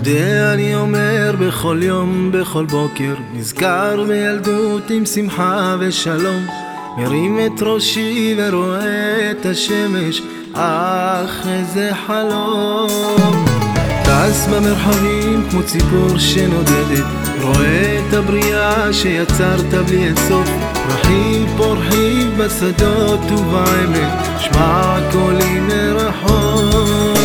מודה אני אומר בכל יום, בכל בוקר, נזכר בילדות עם שמחה ושלום. מרים את ראשי ורואה את השמש, אך איזה חלום. טס במרחבים כמו ציפור שנודדת, רואה את הבריאה שיצרת בלי אינסוף. פרחים פורחים בשדות ובעמק, שמע קולי מרחוק.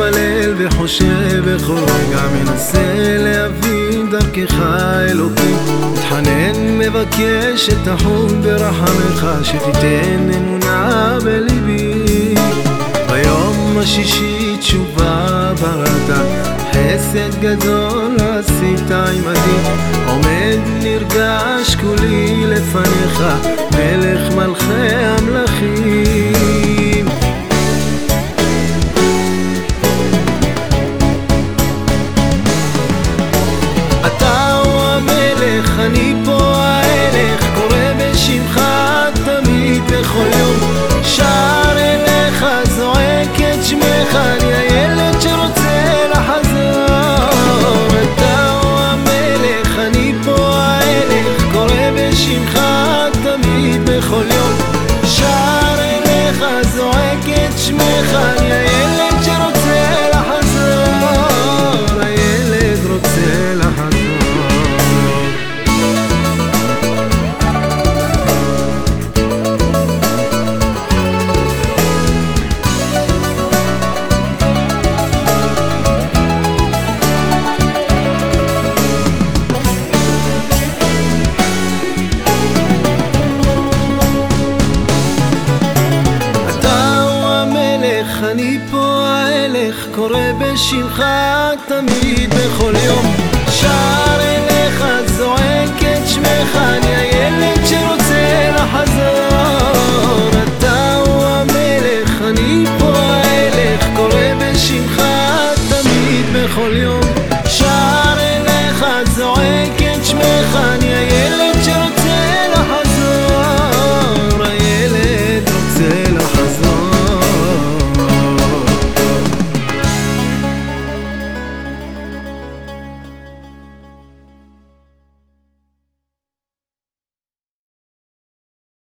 שמתפלל וחושב בכל רגע מנסה להבין דרכך אלוקים. מתחנן מבקש שתחום ברחמך שתיתן אמונה בליבי. ביום השישי תשובה בראת חסד גדול עשית עמדי. עומד נרגש כולי לפניך מלך מלכי אני פה ההלך, קורא בשמך תמיד בכל יום. שר אליך, זועק את שמך, אני הילד שרוצה לחזור. אתה הוא המלך, אני פה ההלך, קורא בשמך תמיד בכל יום. שר אליך, זועק את שמך, אני קורא בשמך תמיד בכל יום